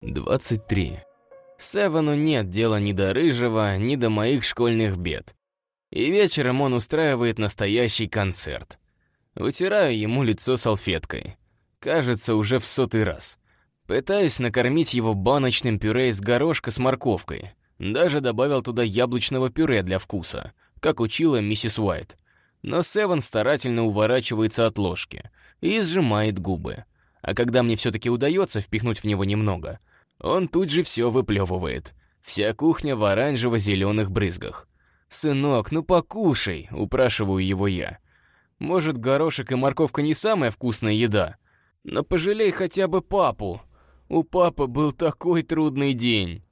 23. Севену нет дела ни до рыжего, ни до моих школьных бед. И вечером он устраивает настоящий концерт. Вытираю ему лицо салфеткой. Кажется, уже в сотый раз. Пытаюсь накормить его баночным пюре из горошка с морковкой. Даже добавил туда яблочного пюре для вкуса, как учила миссис Уайт. Но Севен старательно уворачивается от ложки и сжимает губы. А когда мне все-таки удается впихнуть в него немного, он тут же все выплевывает. Вся кухня в оранжево-зеленых брызгах. «Сынок, ну покушай!» — упрашиваю его я. «Может, горошек и морковка не самая вкусная еда? Но пожалей хотя бы папу. У папы был такой трудный день».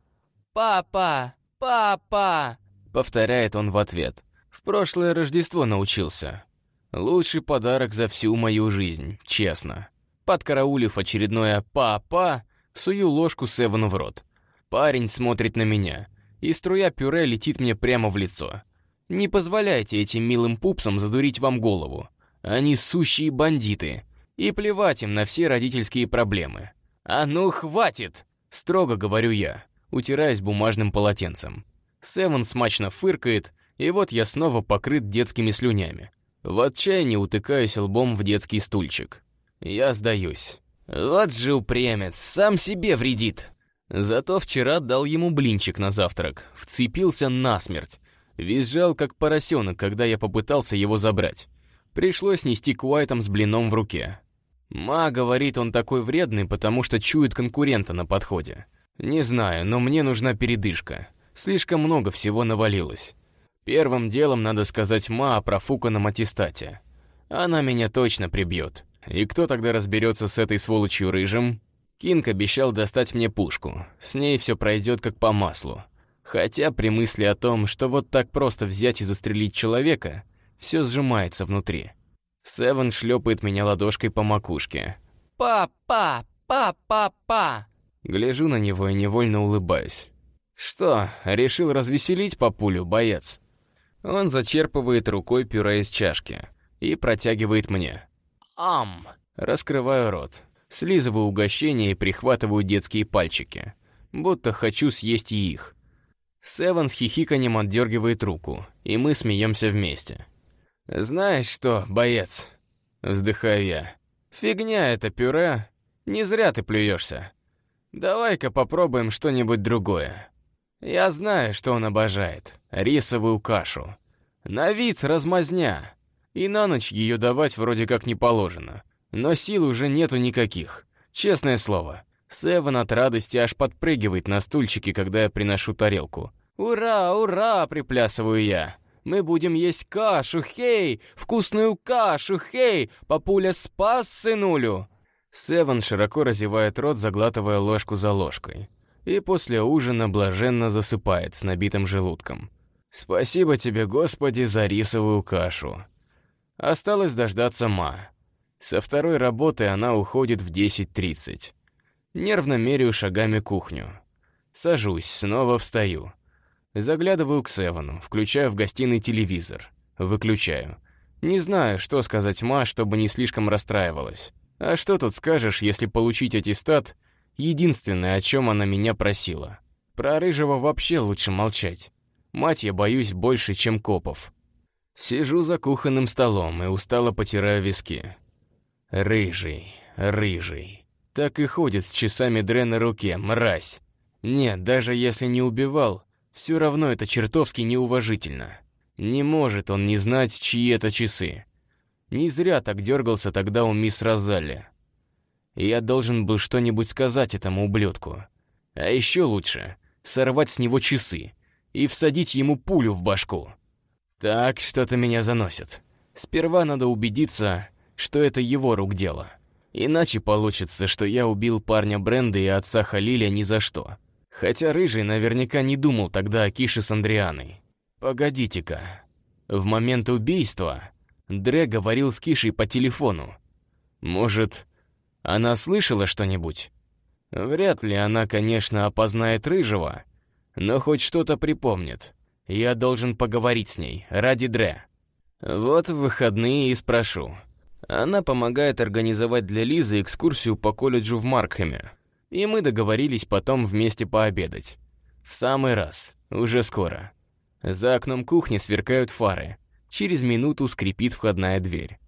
«Папа! Папа!» — повторяет он в ответ. «В прошлое Рождество научился. Лучший подарок за всю мою жизнь, честно». Подкараулив очередное «папа», Сую ложку Севену в рот. Парень смотрит на меня, и струя пюре летит мне прямо в лицо. Не позволяйте этим милым пупсам задурить вам голову. Они сущие бандиты. И плевать им на все родительские проблемы. «А ну, хватит!» — строго говорю я, утираясь бумажным полотенцем. Севен смачно фыркает, и вот я снова покрыт детскими слюнями. В отчаянии утыкаюсь лбом в детский стульчик. Я сдаюсь. Вот же упрямец, сам себе вредит. Зато вчера дал ему блинчик на завтрак, вцепился насмерть. Визжал, как поросенок, когда я попытался его забрать. Пришлось нести к Уайтам с блином в руке. Ма говорит, он такой вредный, потому что чует конкурента на подходе. Не знаю, но мне нужна передышка. Слишком много всего навалилось. Первым делом надо сказать Ма о профуканном аттестате. Она меня точно прибьет. И кто тогда разберется с этой сволочью рыжим? Кинг обещал достать мне пушку. С ней все пройдет как по маслу. Хотя при мысли о том, что вот так просто взять и застрелить человека, все сжимается внутри. Севен шлепает меня ладошкой по макушке. «Папа! Папа-па!» Гляжу на него и невольно улыбаюсь. «Что, решил развеселить папулю, боец?» Он зачерпывает рукой пюре из чашки и протягивает мне. Ам! Раскрываю рот. Слизываю угощение и прихватываю детские пальчики. Будто хочу съесть их. Севен с хихиканьем отдергивает руку, и мы смеемся вместе. «Знаешь что, боец?» Вздыхаю я. «Фигня это пюре. Не зря ты плюешься. Давай-ка попробуем что-нибудь другое. Я знаю, что он обожает. Рисовую кашу. На вид размазня. И на ночь ее давать вроде как не положено. Но сил уже нету никаких. Честное слово. Севен от радости аж подпрыгивает на стульчике, когда я приношу тарелку. «Ура, ура!» — приплясываю я. «Мы будем есть кашу, хей! Вкусную кашу, хей! Папуля спас сынулю!» Севен широко разевает рот, заглатывая ложку за ложкой. И после ужина блаженно засыпает с набитым желудком. «Спасибо тебе, Господи, за рисовую кашу!» Осталось дождаться Ма. Со второй работы она уходит в 10.30. Нервно меряю шагами кухню. Сажусь, снова встаю. Заглядываю к Севану, включаю в гостиной телевизор. Выключаю. Не знаю, что сказать Ма, чтобы не слишком расстраивалась. А что тут скажешь, если получить аттестат — единственное, о чем она меня просила? Про Рыжего вообще лучше молчать. Мать я боюсь больше, чем копов. Сижу за кухонным столом и устало потираю виски. Рыжий, рыжий. Так и ходит с часами Дре на руке, мразь. Нет, даже если не убивал, все равно это чертовски неуважительно. Не может он не знать, чьи это часы. Не зря так дергался тогда у мисс Розалли. Я должен был что-нибудь сказать этому ублюдку. А еще лучше — сорвать с него часы и всадить ему пулю в башку. Так, что-то меня заносит. Сперва надо убедиться, что это его рук дело. Иначе получится, что я убил парня Бренда и отца Халиля ни за что. Хотя Рыжий наверняка не думал тогда о Кише с Андрианой. Погодите-ка. В момент убийства Дре говорил с Кишей по телефону. Может, она слышала что-нибудь? Вряд ли она, конечно, опознает Рыжего, но хоть что-то припомнит. Я должен поговорить с ней, ради Дре. Вот в выходные и спрошу. Она помогает организовать для Лизы экскурсию по колледжу в Маркхэме. И мы договорились потом вместе пообедать. В самый раз, уже скоро. За окном кухни сверкают фары. Через минуту скрипит входная дверь.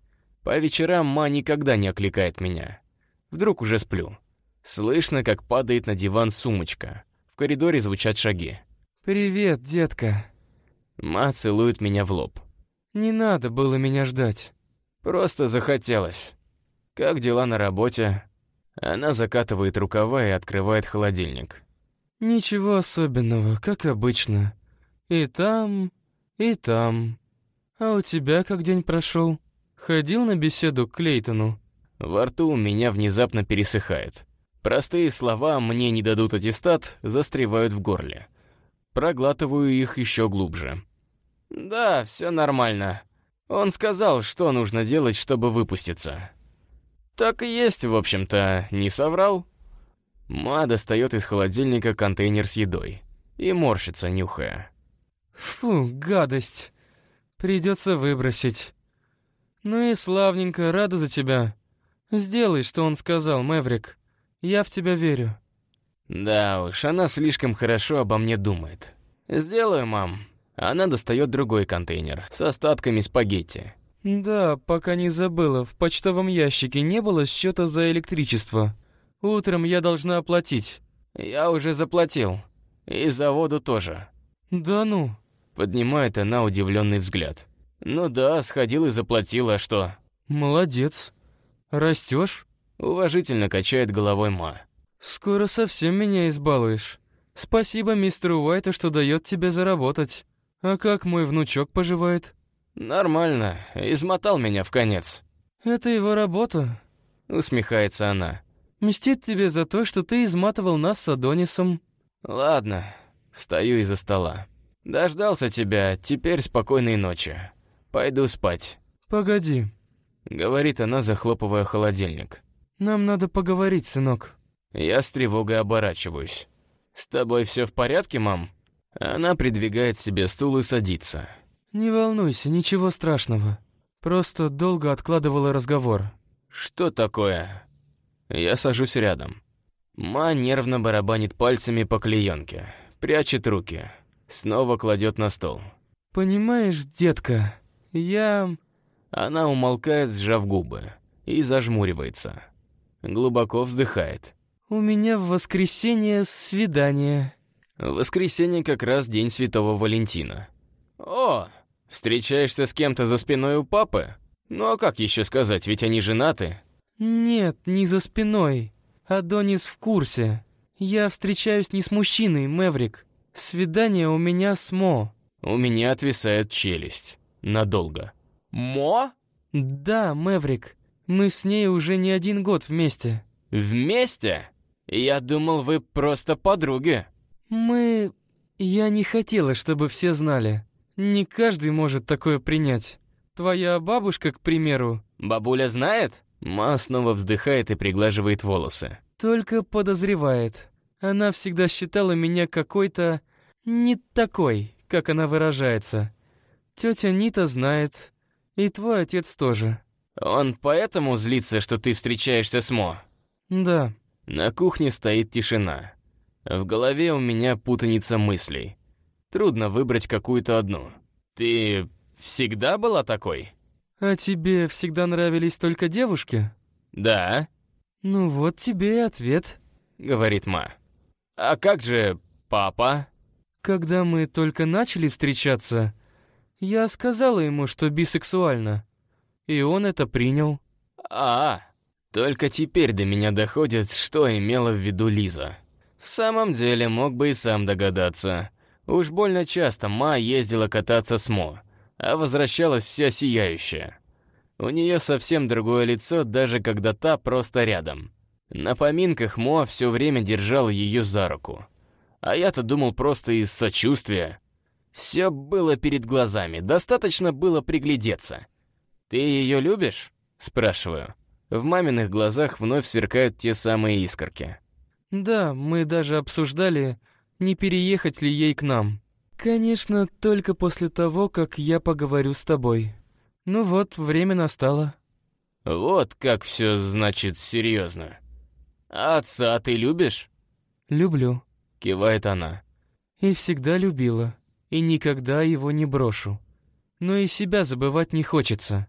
По вечерам ма никогда не окликает меня. Вдруг уже сплю. Слышно, как падает на диван сумочка. В коридоре звучат шаги. «Привет, детка». Ма целует меня в лоб. «Не надо было меня ждать». Просто захотелось. Как дела на работе? Она закатывает рукава и открывает холодильник. «Ничего особенного, как обычно. И там, и там. А у тебя как день прошел? Ходил на беседу к Клейтону?» Во рту у меня внезапно пересыхает. Простые слова «мне не дадут аттестат» застревают в горле. Проглатываю их еще глубже. «Да, все нормально. Он сказал, что нужно делать, чтобы выпуститься». «Так и есть, в общем-то, не соврал?» Ма достает из холодильника контейнер с едой и морщится, нюхая. «Фу, гадость. Придется выбросить. Ну и славненько, рада за тебя. Сделай, что он сказал, Мэврик. Я в тебя верю». Да уж, она слишком хорошо обо мне думает. «Сделаю, мам». Она достает другой контейнер с остатками спагетти. «Да, пока не забыла, в почтовом ящике не было счета за электричество. Утром я должна оплатить». «Я уже заплатил. И за воду тоже». «Да ну?» Поднимает она удивленный взгляд. «Ну да, сходил и заплатил, а что?» «Молодец. Растешь?» Уважительно качает головой Ма. «Скоро совсем меня избалуешь. Спасибо мистеру Уайту, что дает тебе заработать. А как мой внучок поживает?» «Нормально. Измотал меня в конец». «Это его работа», — усмехается она. «Мстит тебе за то, что ты изматывал нас с Адонисом». «Ладно». Встаю из-за стола. «Дождался тебя, теперь спокойной ночи. Пойду спать». «Погоди», — говорит она, захлопывая холодильник. «Нам надо поговорить, сынок». Я с тревогой оборачиваюсь. «С тобой все в порядке, мам?» Она придвигает себе стул и садится. «Не волнуйся, ничего страшного. Просто долго откладывала разговор». «Что такое?» Я сажусь рядом. Ма нервно барабанит пальцами по клеенке, прячет руки, снова кладет на стол. «Понимаешь, детка, я...» Она умолкает, сжав губы, и зажмуривается. Глубоко вздыхает. «У меня в воскресенье свидание». Воскресенье как раз день Святого Валентина. «О, встречаешься с кем-то за спиной у папы? Ну а как еще сказать, ведь они женаты?» «Нет, не за спиной. Адонис в курсе. Я встречаюсь не с мужчиной, Мэврик. Свидание у меня с Мо». У меня отвисает челюсть. Надолго. «Мо?» «Да, Мэврик. Мы с ней уже не один год вместе». «Вместе? Я думал, вы просто подруги». «Мы... Я не хотела, чтобы все знали. Не каждый может такое принять. Твоя бабушка, к примеру...» «Бабуля знает?» Ма снова вздыхает и приглаживает волосы. «Только подозревает. Она всегда считала меня какой-то... не такой, как она выражается. Тетя Нита знает. И твой отец тоже». «Он поэтому злится, что ты встречаешься с Мо?» «Да». На кухне стоит тишина. В голове у меня путаница мыслей. Трудно выбрать какую-то одну. «Ты всегда была такой?» «А тебе всегда нравились только девушки?» «Да». «Ну вот тебе и ответ», — говорит Ма. «А как же папа?» «Когда мы только начали встречаться, я сказала ему, что бисексуальна, и он это принял». «А, только теперь до меня доходит, что имела в виду Лиза. В самом деле, мог бы и сам догадаться. Уж больно часто Ма ездила кататься с Мо, а возвращалась вся сияющая. У нее совсем другое лицо, даже когда та просто рядом. На поминках Мо все время держал ее за руку. А я-то думал просто из сочувствия. Все было перед глазами, достаточно было приглядеться. «Ты ее любишь?» — спрашиваю. В маминых глазах вновь сверкают те самые искорки. «Да, мы даже обсуждали, не переехать ли ей к нам. Конечно, только после того, как я поговорю с тобой. Ну вот, время настало». «Вот как все значит серьезно. А отца ты любишь?» «Люблю», — кивает она. «И всегда любила, и никогда его не брошу. Но и себя забывать не хочется.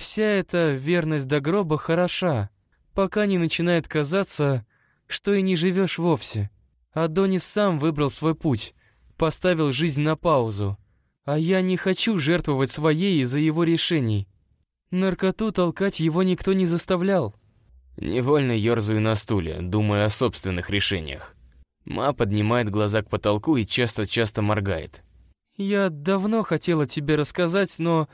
Вся эта верность до гроба хороша, пока не начинает казаться, что и не живешь вовсе. Адонис сам выбрал свой путь, поставил жизнь на паузу, а я не хочу жертвовать своей из-за его решений. Наркоту толкать его никто не заставлял. Невольно ерзаю на стуле, думая о собственных решениях. Ма поднимает глаза к потолку и часто-часто моргает. «Я давно хотела тебе рассказать, но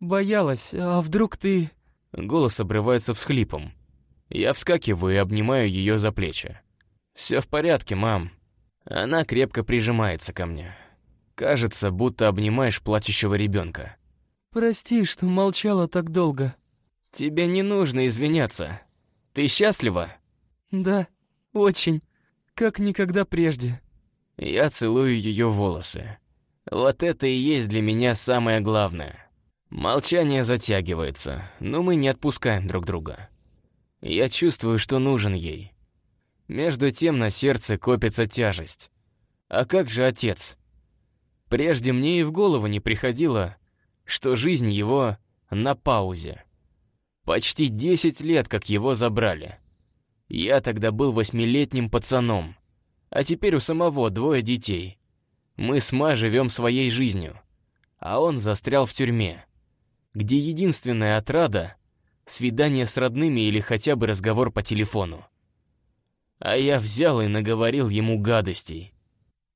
боялась, а вдруг ты...» Голос обрывается всхлипом. Я вскакиваю и обнимаю ее за плечи. «Все в порядке, мам». Она крепко прижимается ко мне. Кажется, будто обнимаешь плачущего ребенка. «Прости, что молчала так долго». «Тебе не нужно извиняться. Ты счастлива?» «Да, очень. Как никогда прежде». Я целую ее волосы. Вот это и есть для меня самое главное. Молчание затягивается, но мы не отпускаем друг друга. Я чувствую, что нужен ей. Между тем на сердце копится тяжесть. А как же отец? Прежде мне и в голову не приходило, что жизнь его на паузе. Почти 10 лет, как его забрали. Я тогда был восьмилетним пацаном, а теперь у самого двое детей. Мы с Ма живем своей жизнью, а он застрял в тюрьме, где единственная отрада — свидание с родными или хотя бы разговор по телефону. А я взял и наговорил ему гадостей.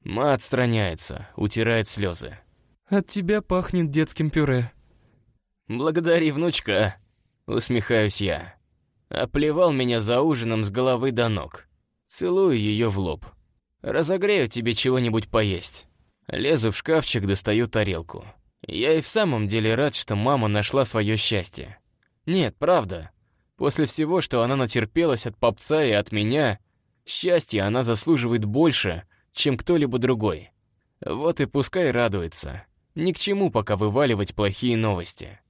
Ма отстраняется, утирает слезы. От тебя пахнет детским пюре. Благодари, внучка. Усмехаюсь я. Оплевал меня за ужином с головы до ног. Целую ее в лоб. Разогрею тебе чего-нибудь поесть. Лезу в шкафчик, достаю тарелку. Я и в самом деле рад, что мама нашла свое счастье. Нет, правда. После всего, что она натерпелась от попца и от меня, счастья она заслуживает больше, чем кто-либо другой. Вот и пускай радуется. Ни к чему пока вываливать плохие новости.